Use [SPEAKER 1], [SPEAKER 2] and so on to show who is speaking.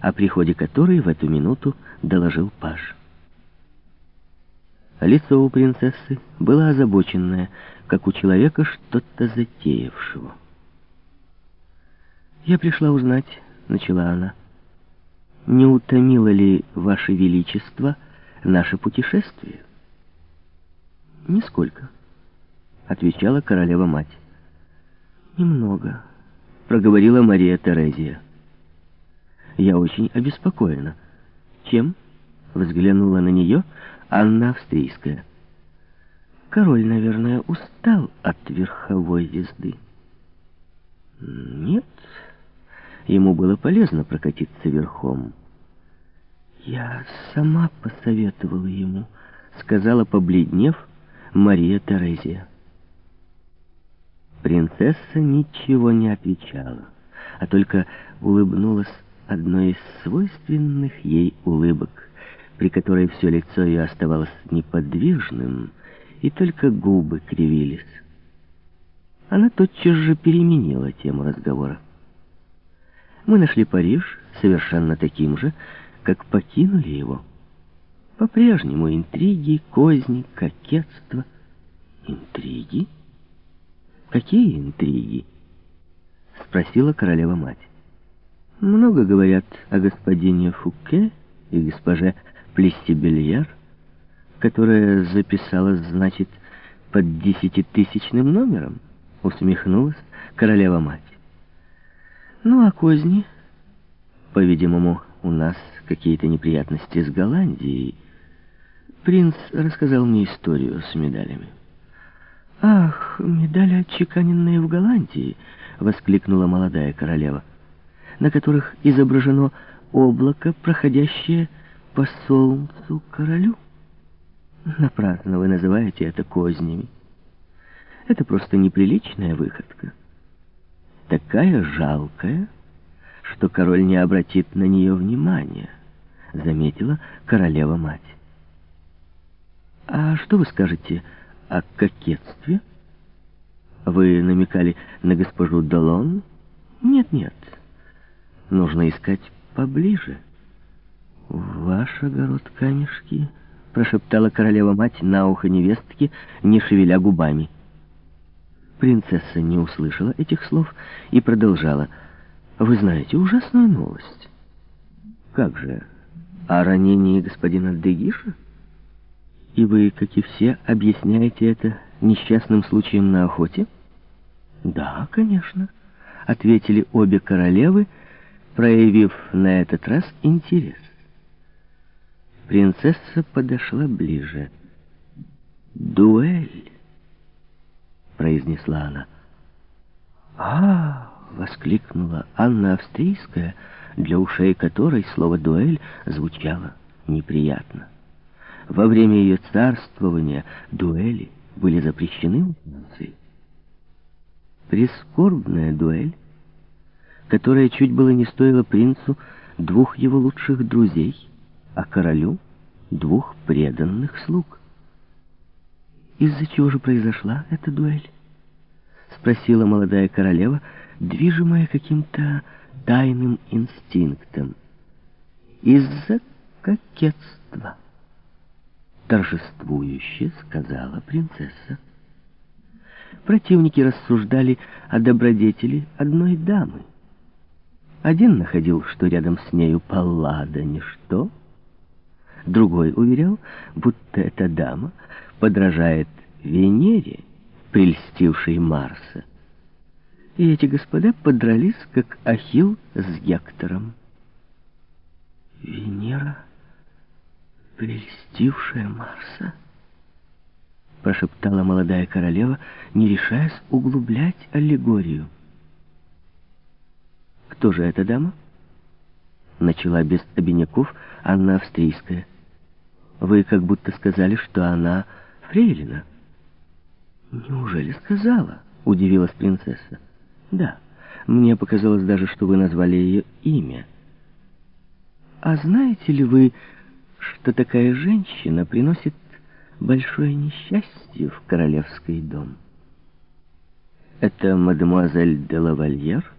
[SPEAKER 1] о приходе которой в эту минуту доложил Паш. Лицо у принцессы было озабоченное, как у человека, что-то затеявшего. «Я пришла узнать», — начала она, — «не утомило ли, Ваше Величество, наше путешествие?» «Нисколько», — отвечала королева-мать. «Немного», — проговорила Мария Терезия. «Я очень обеспокоена». «Чем?» — взглянула на нее Анна Австрийская. «Король, наверное, устал от верховой езды». «Нет, ему было полезно прокатиться верхом». «Я сама посоветовала ему», — сказала, побледнев, Мария Терезия. Принцесса ничего не отвечала, а только улыбнулась одной из свойственных ей улыбок, при которой все лицо ее оставалось неподвижным, и только губы кривились. Она тотчас же переменила тему разговора. Мы нашли Париж совершенно таким же, как покинули его. По-прежнему интриги, козни, кокетство. Интриги? «Какие интриги?» — спросила королева-мать. «Много говорят о господине Фуке и госпоже Плестибельяр, которая записалась, значит, под десятитысячным номером», — усмехнулась королева-мать. «Ну, а козни? По-видимому, у нас какие-то неприятности с Голландией. Принц рассказал мне историю с медалями». «Ах, медали, отчеканенные в Голландии!» — воскликнула молодая королева, на которых изображено облако, проходящее по солнцу королю. Напрасно вы называете это кознями. Это просто неприличная выходка. Такая жалкая, что король не обратит на нее внимания, заметила королева-мать. «А что вы скажете о кокетстве? Вы намекали на госпожу Долон? Нет-нет. Нужно искать поближе. Ваш огород камешки, прошептала королева-мать на ухо невестки, не шевеля губами. Принцесса не услышала этих слов и продолжала. «Вы знаете ужасную новость». «Как же? О ранении господина Дегиша?» И вы, как и все, объясняете это несчастным случаем на охоте? Да, конечно, ответили обе королевы, проявив на этот раз интерес. Принцесса подошла ближе. «Дуэль!» — произнесла она. «А!» — воскликнула Анна Австрийская, для ушей которой слово «дуэль» звучало неприятно. Во время ее царствования дуэли были запрещены у Франции. Прискорбная дуэль, которая чуть было не стоила принцу двух его лучших друзей, а королю двух преданных слуг. Из-за чего же произошла эта дуэль? Спросила молодая королева, движимая каким-то тайным инстинктом. Из-за кокетства торжествующе сказала принцесса. Противники рассуждали о добродетели одной дамы. Один находил, что рядом с нею Паллада ничто, другой уверял, будто эта дама подражает Венере, прельстившей Марса. И эти господа подрались, как Ахилл с Гектором. Венера прельстившая Марса?» Прошептала молодая королева, не решаясь углублять аллегорию. «Кто же эта дама?» Начала без обиняков Анна Австрийская. «Вы как будто сказали, что она фрейлина». «Неужели сказала?» — удивилась принцесса. «Да, мне показалось даже, что вы назвали ее имя». «А знаете ли вы, что такая женщина приносит большое несчастье в королевский дом. Это мадемуазель де лавальер —